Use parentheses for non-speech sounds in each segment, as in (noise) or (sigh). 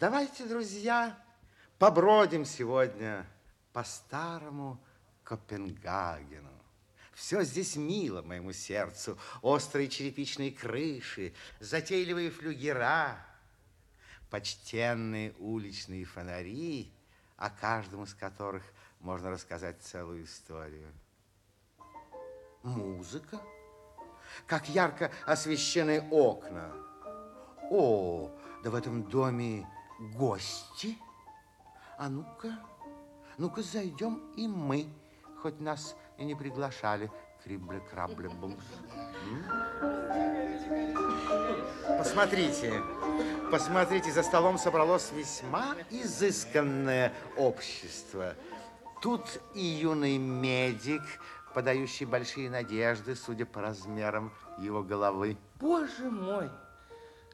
Давайте, друзья, побродим сегодня по старому Копенгагену. Все здесь мило моему сердцу. Острые черепичные крыши, затейливые флюгера, почтенные уличные фонари, о каждом из которых можно рассказать целую историю. Музыка, как ярко освещены окна. О, да в этом доме гости. А ну-ка, ну-ка зайдем и мы, хоть нас и не приглашали. Крибле-крабле-бумс. Посмотрите, посмотрите, за столом собралось весьма изысканное общество. Тут и юный медик, подающий большие надежды, судя по размерам его головы. Боже мой,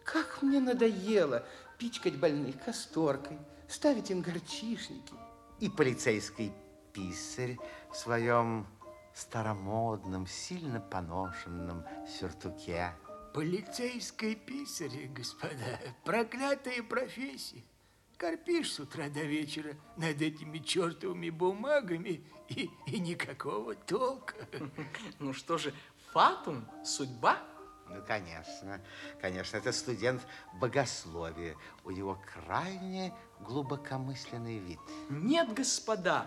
как мне надоело пичкать больных касторкой, ставить им горчишники. И полицейский писарь в своем старомодном, сильно поношенном сюртуке. Полицейской писарь, господа, проклятая профессия. Корпишь с утра до вечера над этими чертовыми бумагами и, и никакого толка. Ну что же, фатум, судьба? Ну, конечно, конечно, это студент богословия. У него крайне глубокомысленный вид. Нет, господа,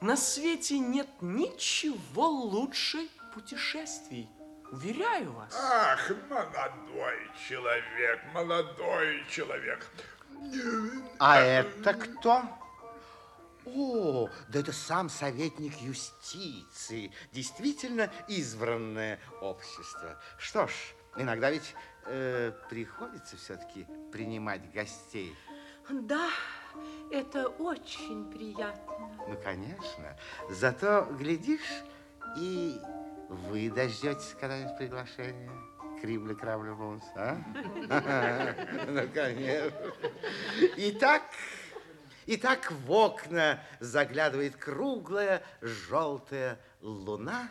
на свете нет ничего лучше путешествий. Уверяю вас. Ах, молодой человек, молодой человек. А это кто? О, да это сам советник юстиции. Действительно избранное общество. Что ж, иногда ведь э, приходится все-таки принимать гостей. Да, это очень приятно. Ну, конечно. Зато, глядишь, и вы дождетесь когда-нибудь приглашения. Крибли, крабли, а? (laughs) Ну, конечно. Итак, итак, в окна заглядывает круглая желтая луна,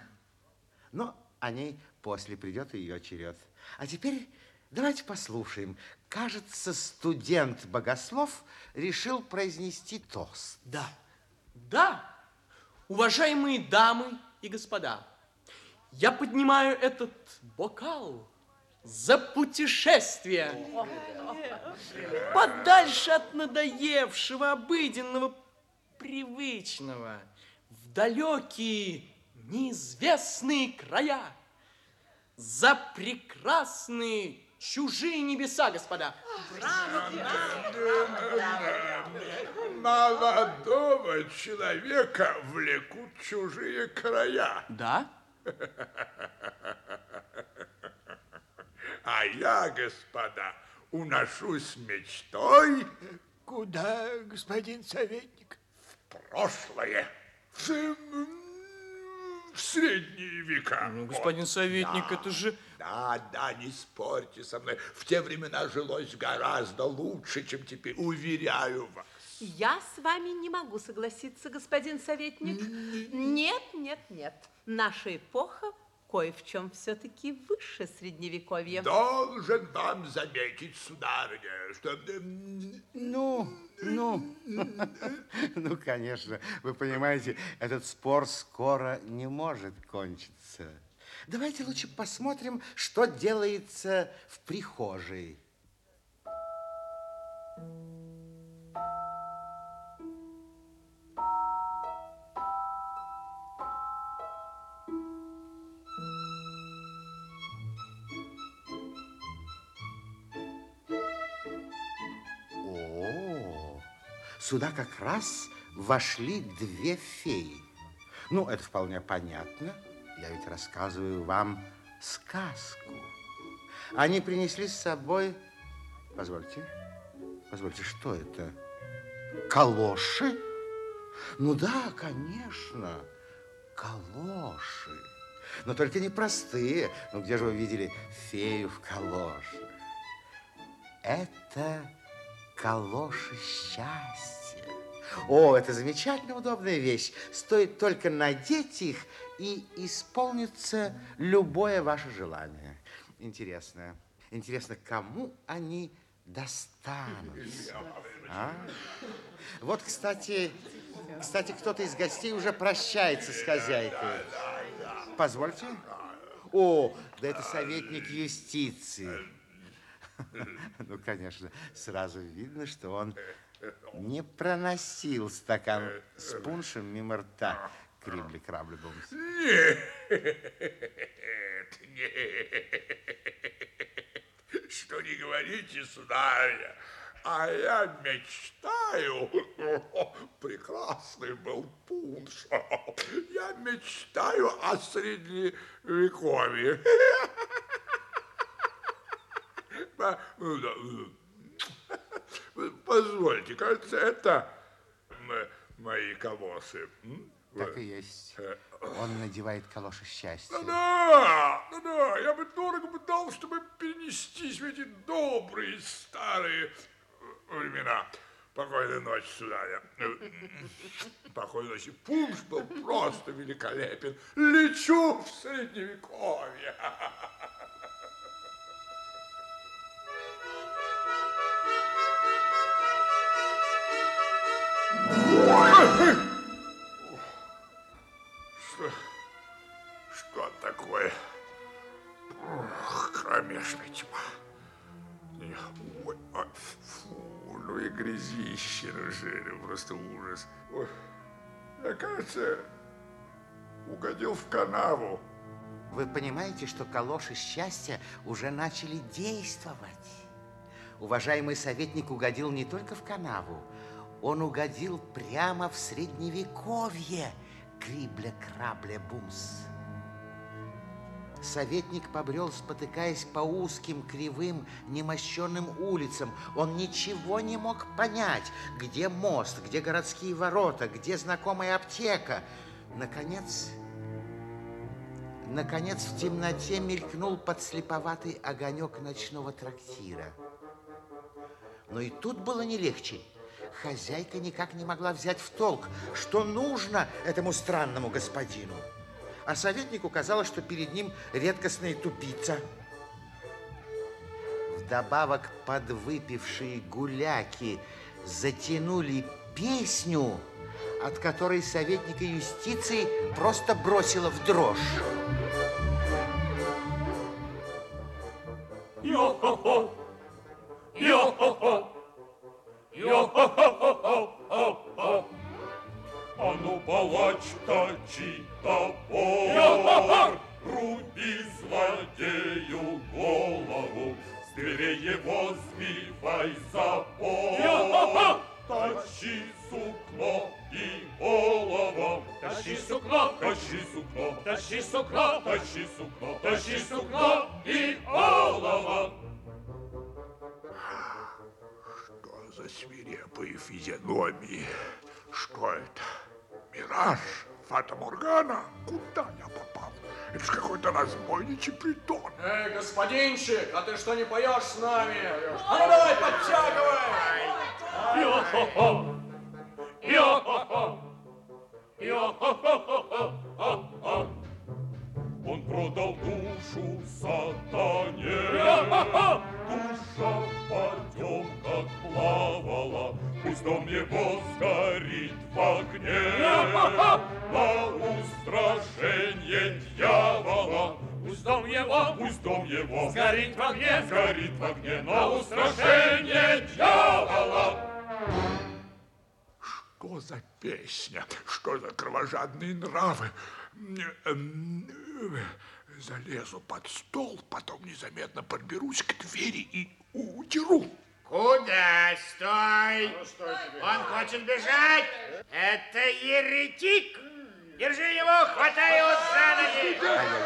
но о ней после придет ее черед. А теперь давайте послушаем. Кажется, студент-богослов решил произнести тост. Да, да, уважаемые дамы и господа, я поднимаю этот бокал за путешествие подальше от надоевшего, обыденного, привычного, в далекие, неизвестные края, за прекрасные чужие небеса, господа. Молодого человека влекут чужие края. Да? (laughs) А я, господа, уношусь мечтой Куда, господин советник? в прошлое, в, в средние века. Ну, господин советник, Да. это же... Да, да, не спорьте со мной. В те времена жилось гораздо лучше, чем теперь, уверяю вас. Я с вами не могу согласиться, господин советник. Нет, нет, нет. Наша эпоха кое в чем все-таки выше средневековья. Должен вам заметить, сударыня, что... Ну, ну, ну, конечно, вы понимаете, этот спор скоро не может кончиться. Давайте лучше посмотрим, что делается в прихожей. Сюда как раз вошли две феи. Ну, это вполне понятно. Я ведь рассказываю вам сказку. Они принесли с собой... Позвольте, позвольте, что это? Калоши? Ну да, конечно, калоши. Но только не простые. Ну где же вы видели фею в калошах? Это калоши счастья. О, это замечательно удобная вещь. Стоит только надеть их, и исполнится любое ваше желание. Интересно, интересно, кому они достанутся. А? Вот, кстати, кстати, кто-то из гостей уже прощается с хозяйкой. Позвольте. О, да это советник юстиции. (laughs) Ну, конечно, сразу видно, что он не проносил стакан с пуншем мимо рта крибли крабли бумс. Нет, нет. Что не говорите, сударыня, а я мечтаю, прекрасный был пунш, я мечтаю о средневековье. (laughs) Позвольте, кажется, это мои колосы. Так и есть. Он надевает калоши счастья. Да, да, да, я бы дорого бы дал, чтобы перенестись в эти добрые старые времена. Покойной ночи, сударя. (laughs) Покойной ночи. Пунш был просто великолепен. Лечу в средневековье. (laughs) Что, что такое? Кромешная тьма. Не, Ой, а, фу, ну и грязище шее, просто ужас. Ой, я, кажется, угодил в канаву. Вы понимаете, что калоши счастья уже начали действовать? Уважаемый советник угодил не только в канаву, он угодил прямо в средневековье. Крибля-крабля-бумс. Советник побрел, спотыкаясь по узким, кривым, немощенным улицам. Он ничего не мог понять, где мост, где городские ворота, где знакомая аптека. Наконец, наконец в темноте мелькнул подслеповатый огонек ночного трактира. Но и тут было не легче. Хозяйка никак не могла взять в толк, что нужно этому странному господину. А советнику казалось, что перед ним редкостная тупица. Вдобавок подвыпившие гуляки затянули песню, от которой советника юстиции просто бросило в дрожь. Йо-хо-хо! Йо-хо-хо! Йо-хо-хо-хо-хо-хо! А ну, палач, точи топор, руби злодею голову, с дверей его сбивай запор. Тащи сукно и олово, тащи сукно, тащи сукно, тащи сукно, тащи сукно, тащи сукно за свирепые физиономии? Что это? Мираж? Фата Моргана? Куда я попал? Это же какой-то разбойничий притон. Эй, господинчик, а ты что не поешь с нами? А ну давай, подтягивай! Йо-хо-хо! Йо-хо-хо! Йо-хо-хо-хо-хо-хо! Он продал душу сатане. Душа Пусть дом его сгорит в огне. (laughs) На устрашение дьявола Пусть дом его, пусть дом его сгорит в огне, сгорит в огне на устрашение дьявола. Что за песня? Что за кровожадные нравы? Залезу под стол, потом незаметно подберусь к двери и удеру. Куда? Стой! Он хочет бежать! Это еретик! Держи его, хватай его за ноги!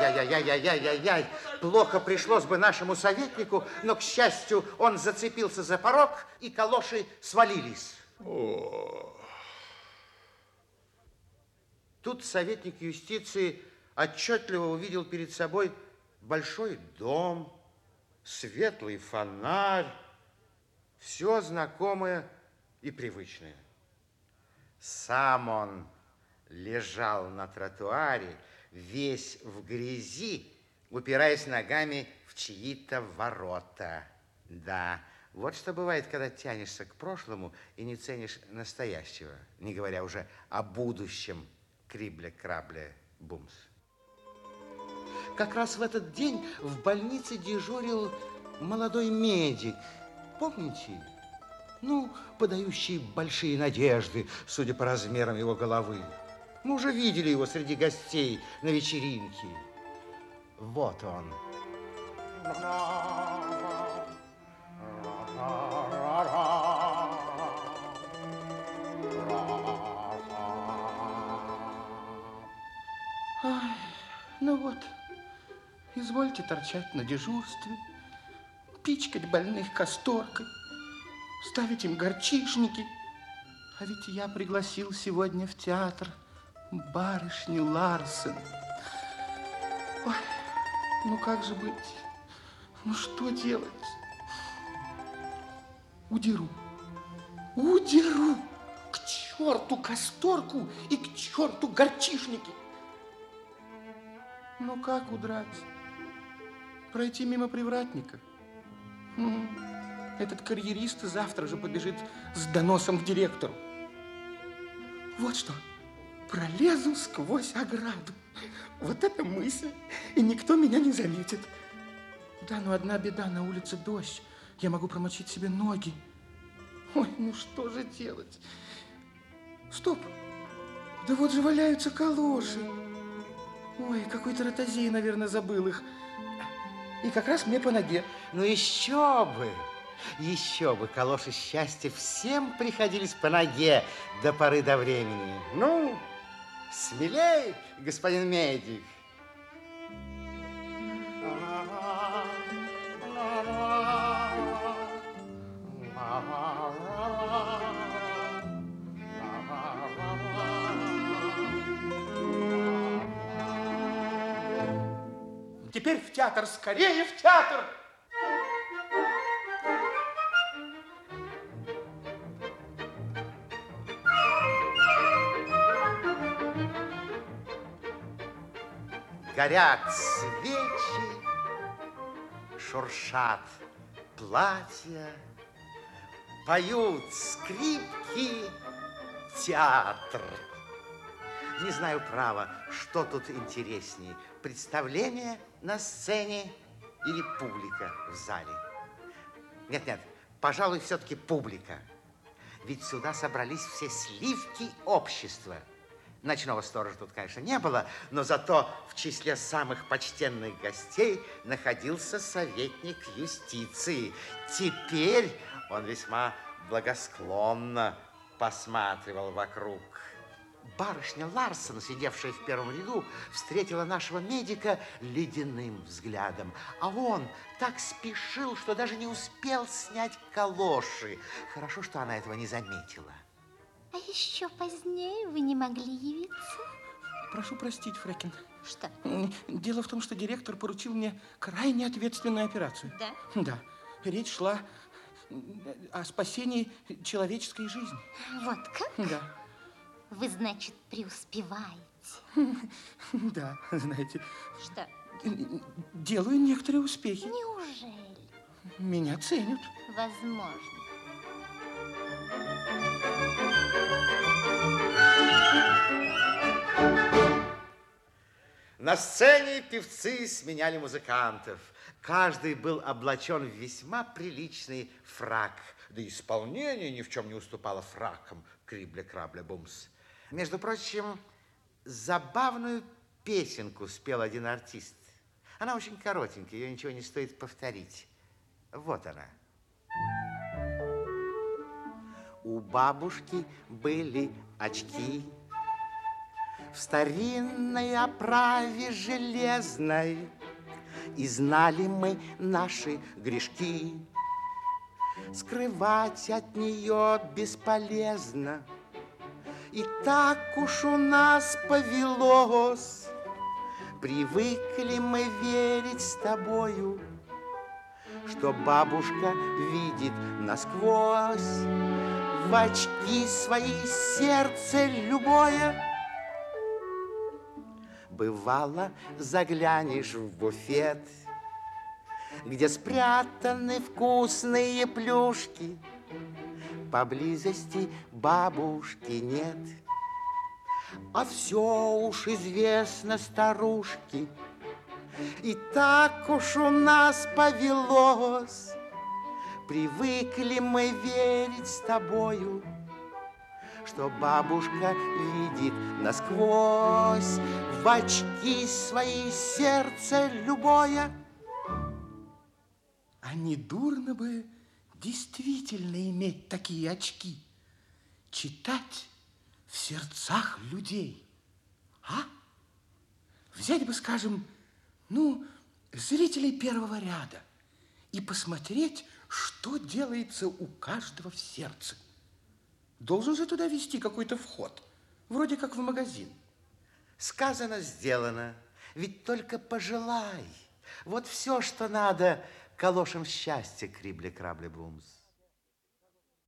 Ай-яй-яй-яй-яй-яй-яй. Плохо пришлось бы нашему советнику, но, к счастью, он зацепился за порог, и калоши свалились. Тут советник юстиции отчетливо увидел перед собой большой дом, светлый фонарь, все знакомое и привычное. Сам он лежал на тротуаре, весь в грязи, упираясь ногами в чьи-то ворота. Да, Вот что бывает, когда тянешься к прошлому и не ценишь настоящего, не говоря уже о будущем крибля-крабля-бумс. Как раз в этот день в больнице дежурил молодой медик. Помните? Ну, подающий большие надежды, судя по размерам его головы. Мы уже видели его среди гостей на вечеринке. Вот он. Ай, ну вот, извольте торчать на дежурстве, пичкать больных касторкой, ставить им горчишники. А ведь я пригласил сегодня в театр барышню Ларсен. Ой, ну как же быть? Ну что делать? Удеру. Удеру. К черту касторку и к черту горчишники. Ну как удрать? Пройти мимо привратника? Этот карьерист завтра же побежит с доносом к директору. Вот что, пролезу сквозь ограду. Вот это мысль, и никто меня не заметит. Да, но одна беда, на улице дождь. Я могу промочить себе ноги. Ой, ну что же делать? Стоп! Да вот же валяются калоши. Ой, какой-то ротозей, наверное, забыл их. И как раз мне по ноге. Ну еще бы! Еще бы, калоши счастья всем приходились по ноге до поры до времени. Ну, смелей, господин медик. Теперь в театр, скорее в театр! Горят свечи, шуршат платья, поют скрипки, театр. Не знаю, право, что тут интереснее, представление на сцене или публика в зале. Нет-нет, пожалуй, все-таки публика. Ведь сюда собрались все сливки общества. Ночного сторожа тут, конечно, не было, но зато в числе самых почтенных гостей находился советник юстиции. Теперь он весьма благосклонно посматривал вокруг. Барышня Ларсон, сидевшая в первом ряду, встретила нашего медика ледяным взглядом. А он так спешил, что даже не успел снять калоши. Хорошо, что она этого не заметила. А еще позднее вы не могли явиться? Прошу простить, Фрекин. Что? Дело в том, что директор поручил мне крайне ответственную операцию. Да? Да. Речь шла о спасении человеческой жизни. Вот как? Да. Вы, значит, преуспеваете. Да, знаете, Что? делаю некоторые успехи. Неужели? Меня ценят. Возможно. На сцене певцы сменяли музыкантов. Каждый был облачен в весьма приличный фрак. Да исполнение ни в чем не уступало фракам крибля-крабля-бумс. Между прочим, забавную песенку спел один артист. Она очень коротенькая, ее ничего не стоит повторить. Вот она. У бабушки были очки, в старинной оправе железной, И знали мы наши грешки. Скрывать от нее бесполезно, И так уж у нас повелось. Привыкли мы верить с тобою, Что бабушка видит насквозь В очки свои сердце любое Бывало, заглянешь в буфет, где спрятаны вкусные плюшки. Поблизости бабушки нет. А все уж известно старушки. И так уж у нас повелось. Привыкли мы верить с тобою, Что бабушка видит насквозь В очки свои сердце любое. А не дурно бы действительно иметь такие очки, читать в сердцах людей, а? Взять бы, скажем, ну, зрителей первого ряда и посмотреть, что делается у каждого в сердце. Должен же туда вести какой-то вход, вроде как в магазин. Сказано, сделано. Ведь только пожелай. Вот все, что надо, калошем счастья, крибли-крабли-бумс.